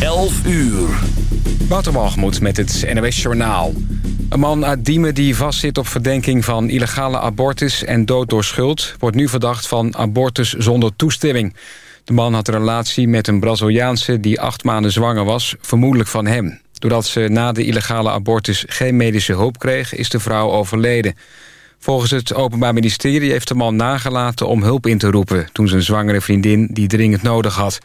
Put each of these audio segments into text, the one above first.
11 uur. Waterwalgemoed met het NOS Journaal. Een man uit Diemen die vastzit op verdenking van illegale abortus en dood door schuld... wordt nu verdacht van abortus zonder toestemming. De man had een relatie met een Braziliaanse die acht maanden zwanger was... vermoedelijk van hem. Doordat ze na de illegale abortus geen medische hulp kreeg... is de vrouw overleden. Volgens het Openbaar Ministerie heeft de man nagelaten om hulp in te roepen... toen zijn zwangere vriendin die dringend nodig had...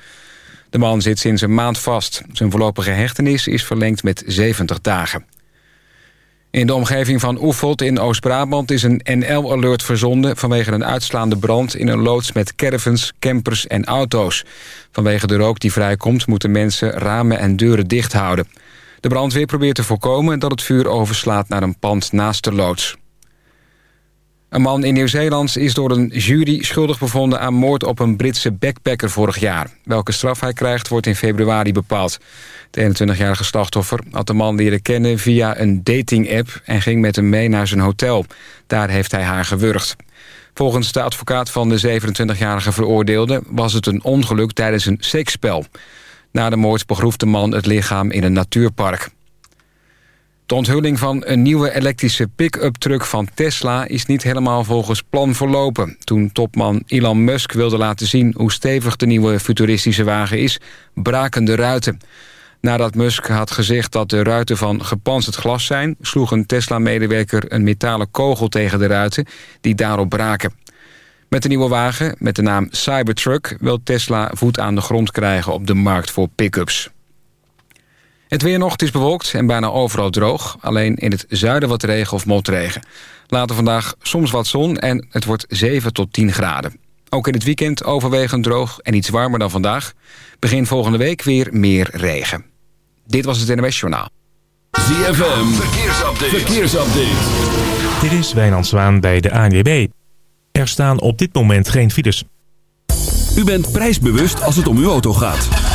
De man zit sinds een maand vast. Zijn voorlopige hechtenis is verlengd met 70 dagen. In de omgeving van Oefeld in Oost-Brabant is een NL-alert verzonden... vanwege een uitslaande brand in een loods met caravans, campers en auto's. Vanwege de rook die vrijkomt moeten mensen ramen en deuren dicht houden. De brandweer probeert te voorkomen dat het vuur overslaat naar een pand naast de loods. Een man in Nieuw-Zeeland is door een jury schuldig bevonden... aan moord op een Britse backpacker vorig jaar. Welke straf hij krijgt wordt in februari bepaald. De 21-jarige slachtoffer had de man leren kennen via een dating-app... en ging met hem mee naar zijn hotel. Daar heeft hij haar gewurgd. Volgens de advocaat van de 27-jarige veroordeelde... was het een ongeluk tijdens een seksspel. Na de moord begroef de man het lichaam in een natuurpark. De onthulling van een nieuwe elektrische pick-up truck van Tesla... is niet helemaal volgens plan verlopen. Toen topman Elon Musk wilde laten zien hoe stevig de nieuwe futuristische wagen is... braken de ruiten. Nadat Musk had gezegd dat de ruiten van gepanzerd glas zijn... sloeg een Tesla-medewerker een metalen kogel tegen de ruiten... die daarop braken. Met de nieuwe wagen, met de naam Cybertruck... wil Tesla voet aan de grond krijgen op de markt voor pick-ups. Het weer nog, het is bewolkt en bijna overal droog. Alleen in het zuiden wat regen of motregen. Later vandaag soms wat zon en het wordt 7 tot 10 graden. Ook in het weekend overwegend droog en iets warmer dan vandaag. Begin volgende week weer meer regen. Dit was het NWS Journaal. ZFM, verkeersupdate. verkeersupdate. Dit is Wijnand Zwaan bij de ANWB. Er staan op dit moment geen files. U bent prijsbewust als het om uw auto gaat.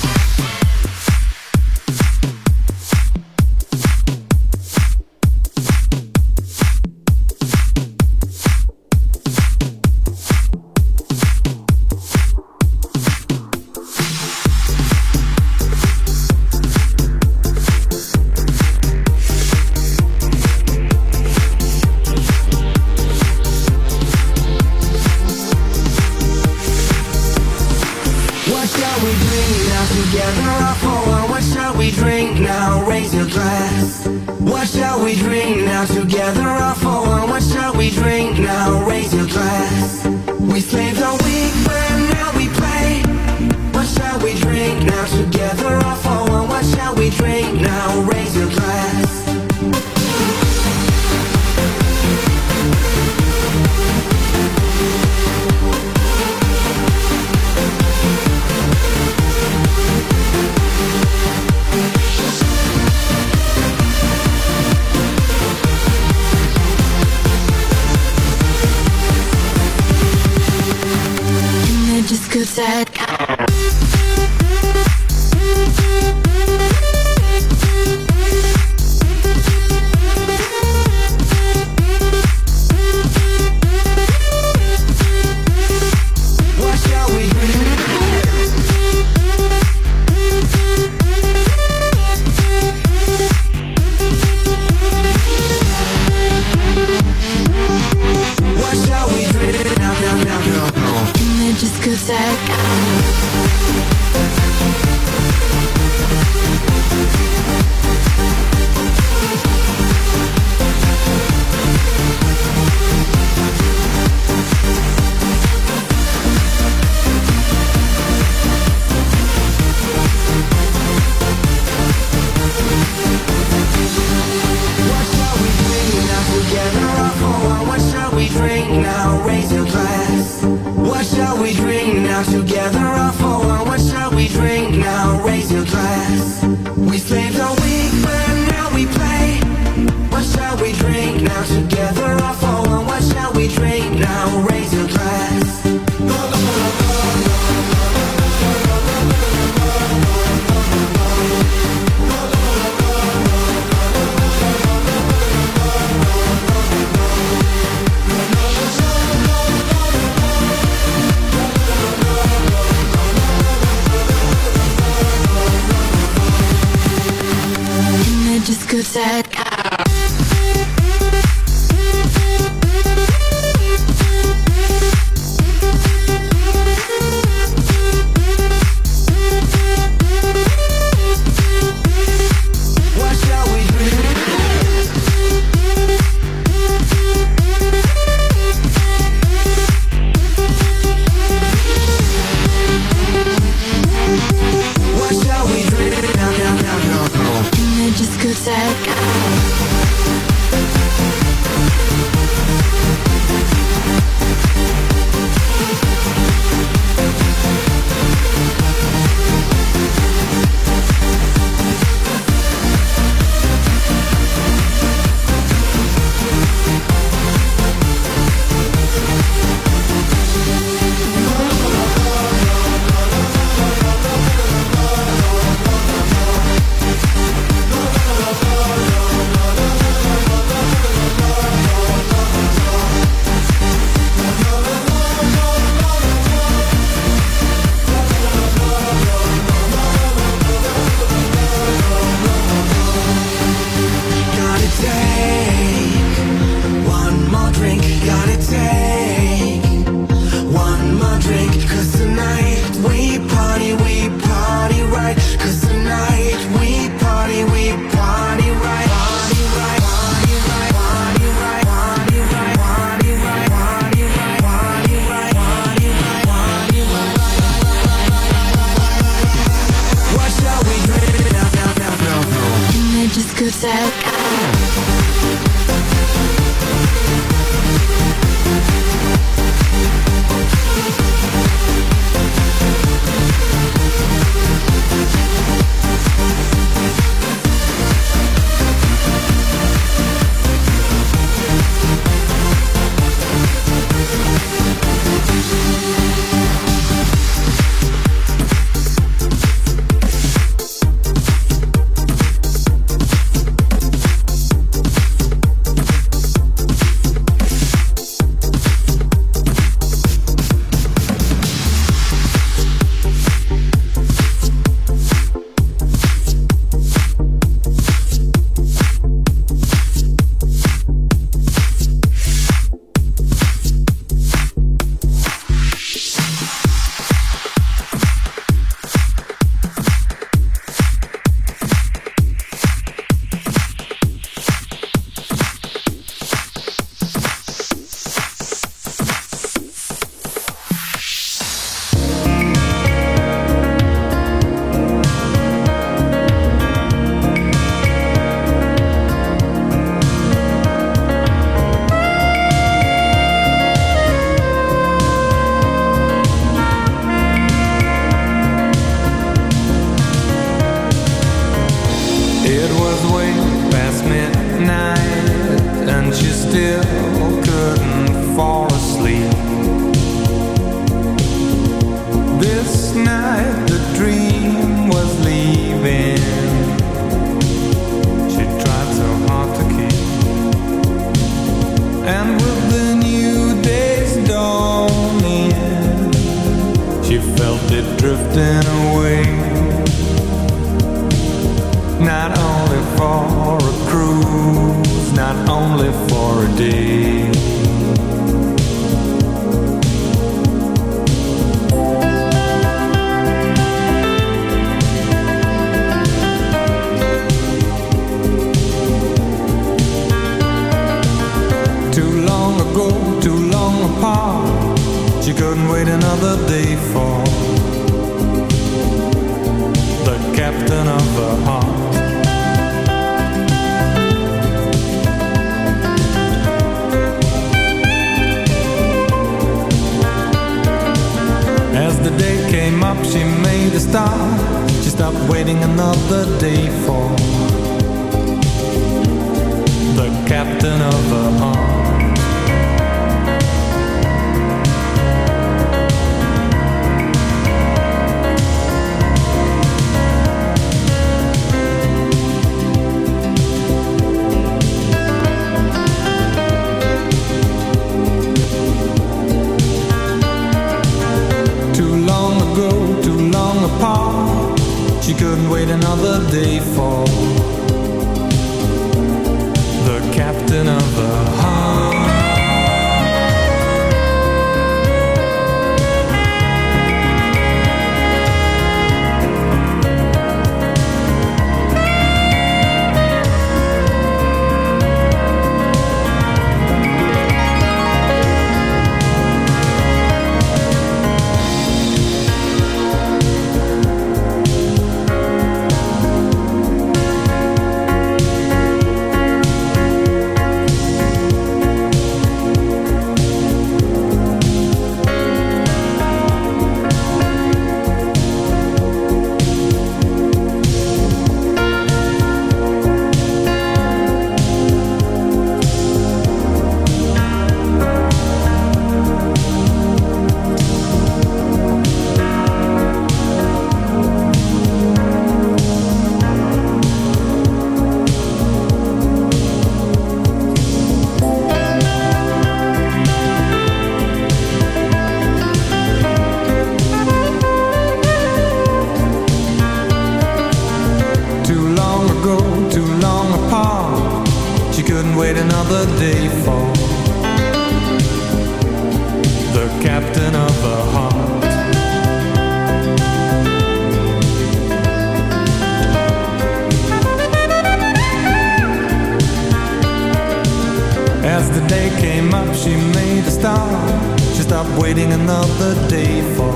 The day came up, she made a start. She stopped waiting another day for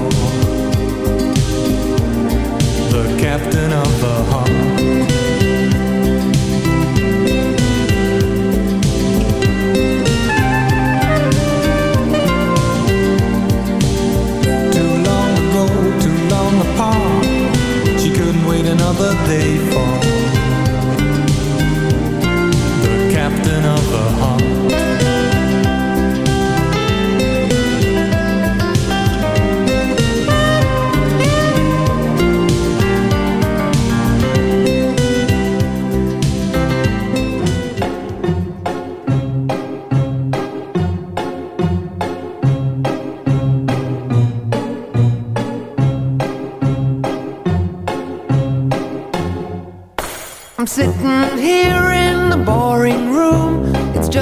the captain of the heart. Too long ago, too long apart. She couldn't wait another day for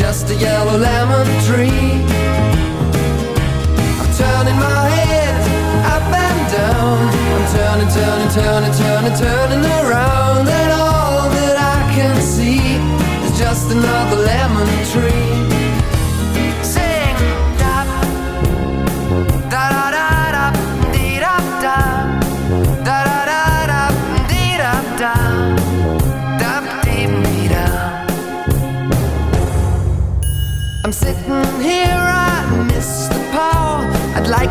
just a yellow lemon tree. I'm turning my head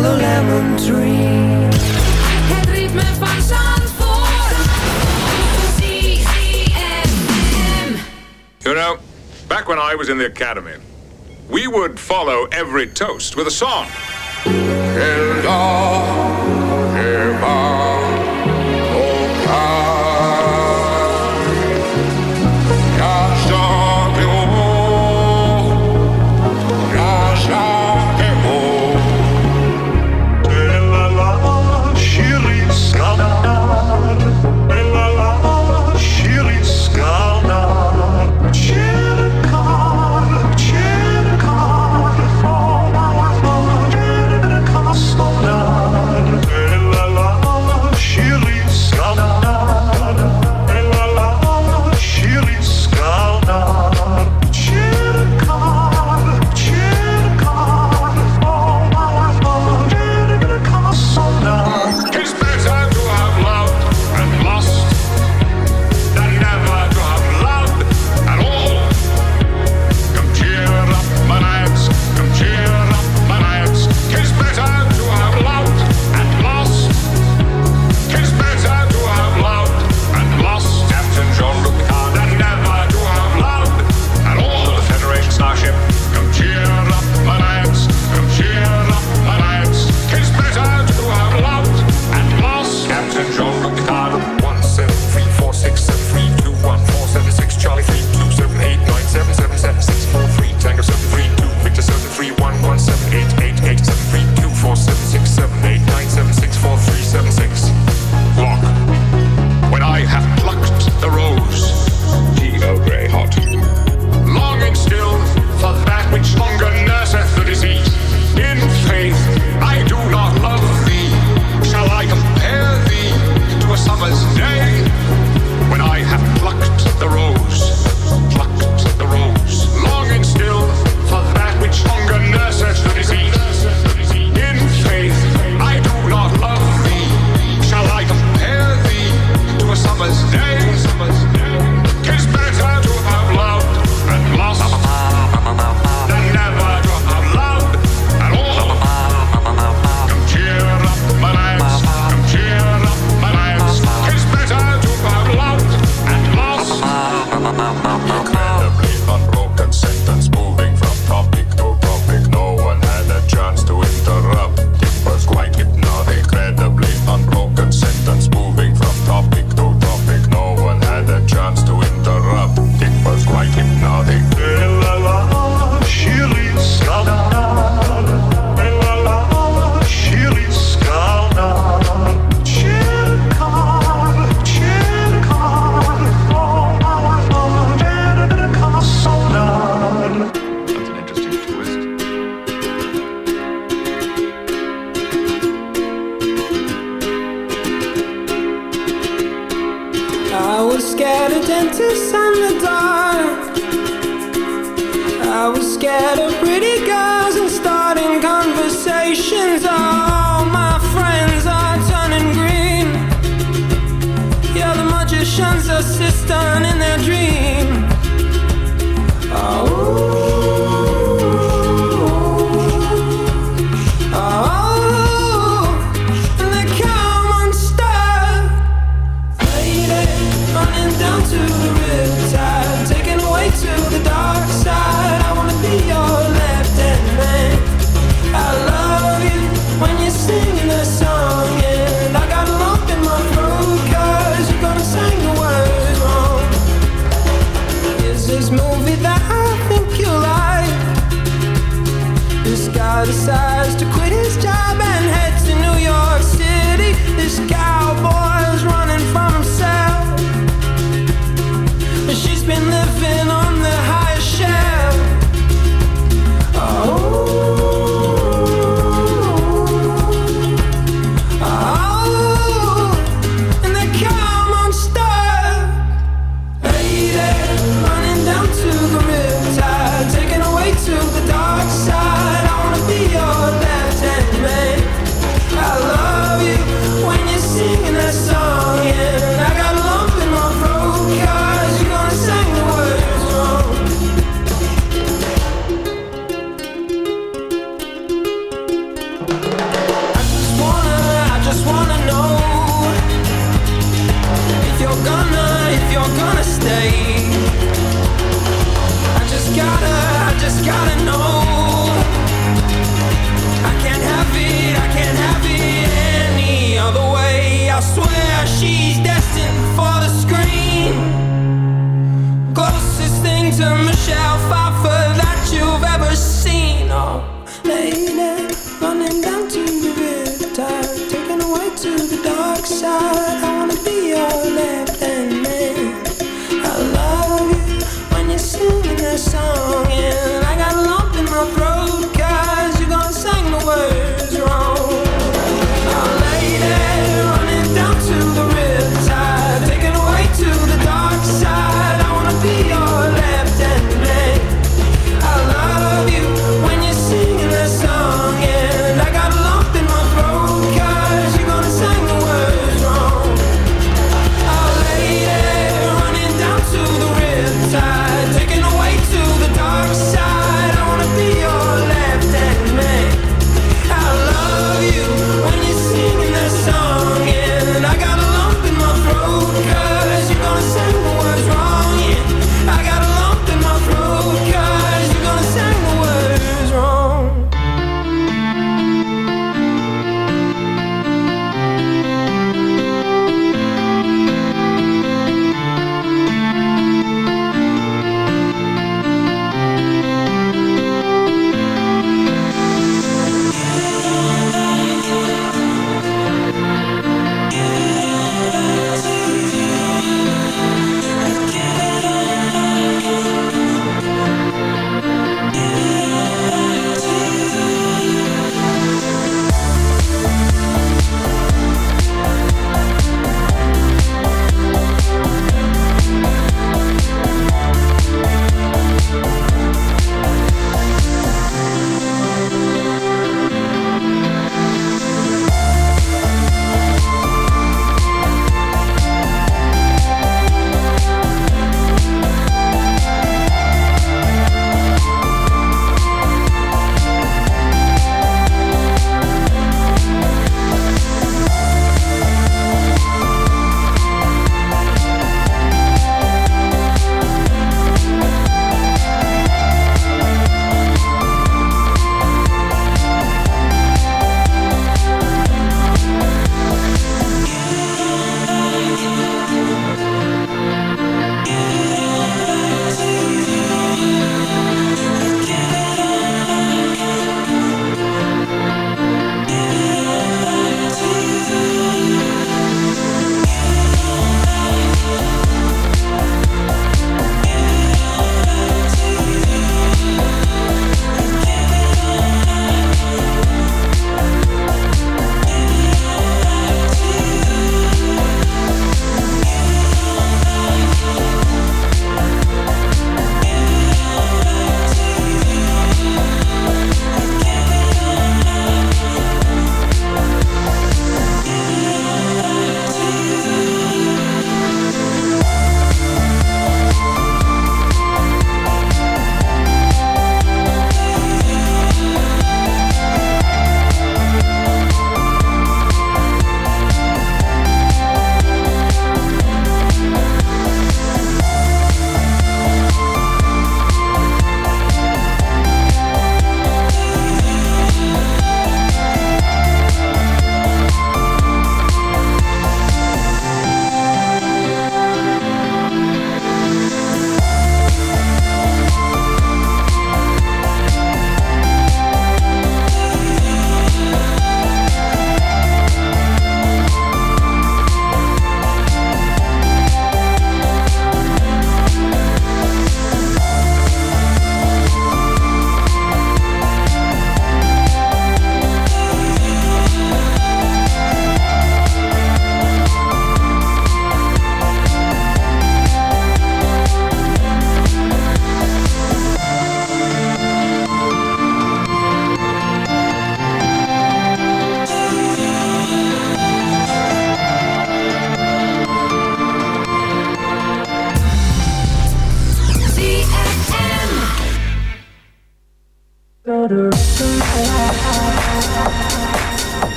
lemon tree. Het ritme van Zandvoort. You know, back when I was in the academy, we would follow every toast with a song.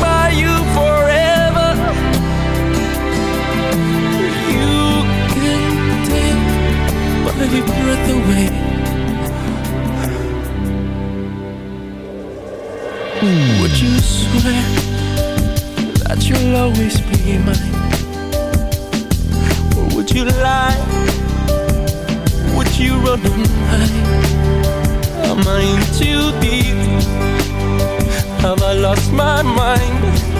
by you forever. You can take my breath away. Would you swear that you'll always be mine? Or would you lie? Would you run and hide? Am I in too deep? Have I lost my mind?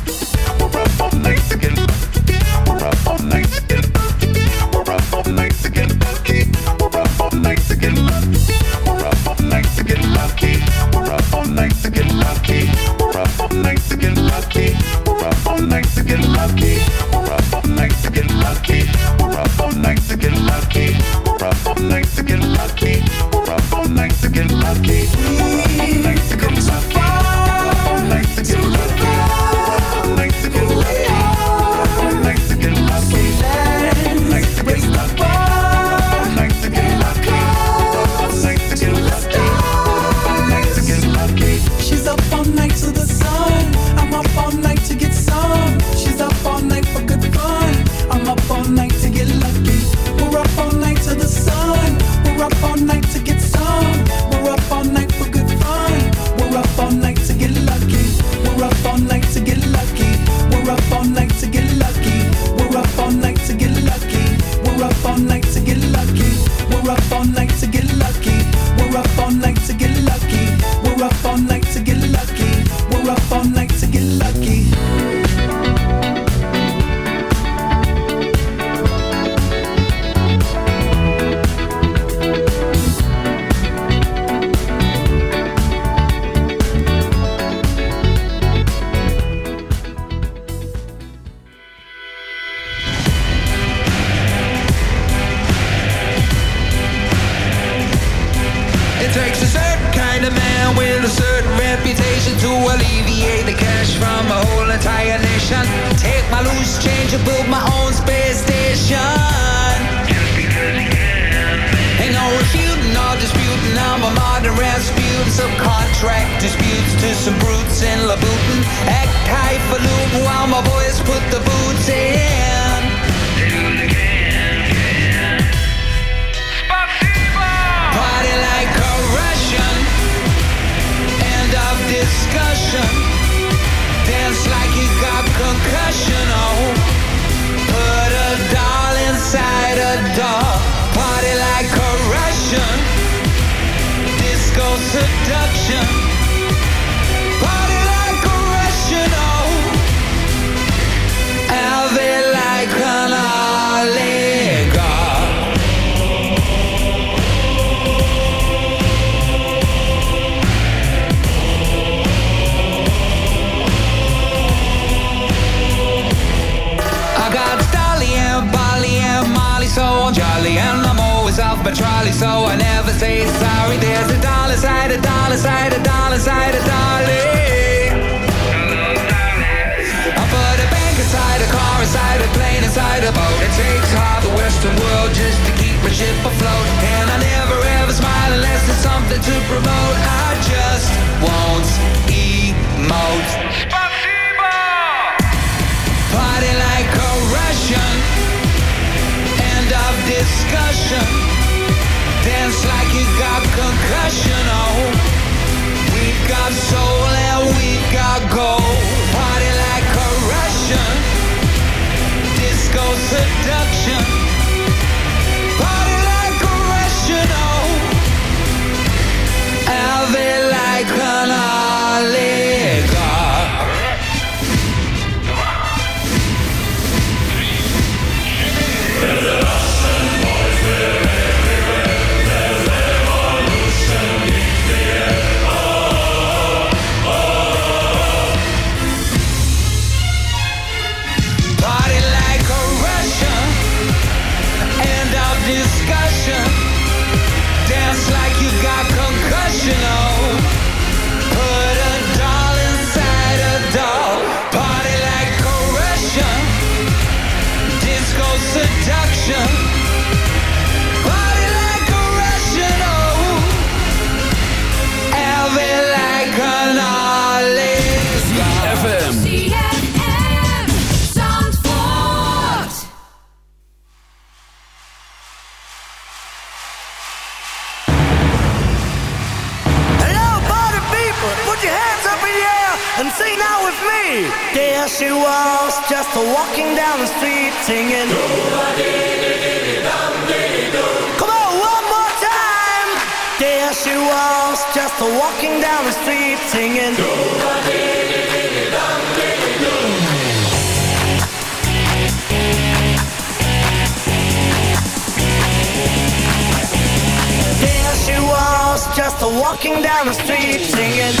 seduction There she was, just walking down the street singing. Come on, one more time. There she was, just walking down the street singing. There she was, just walking down the street singing.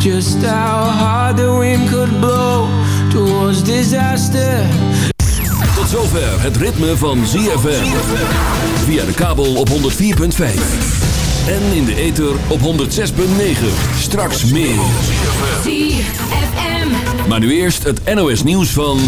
just how hard the wind could blow towards disaster. Tot zover het ritme van ZFM. Via de kabel op 104.5. En in de ether op 106.9. Straks meer. ZFM. Maar nu eerst het NOS nieuws van...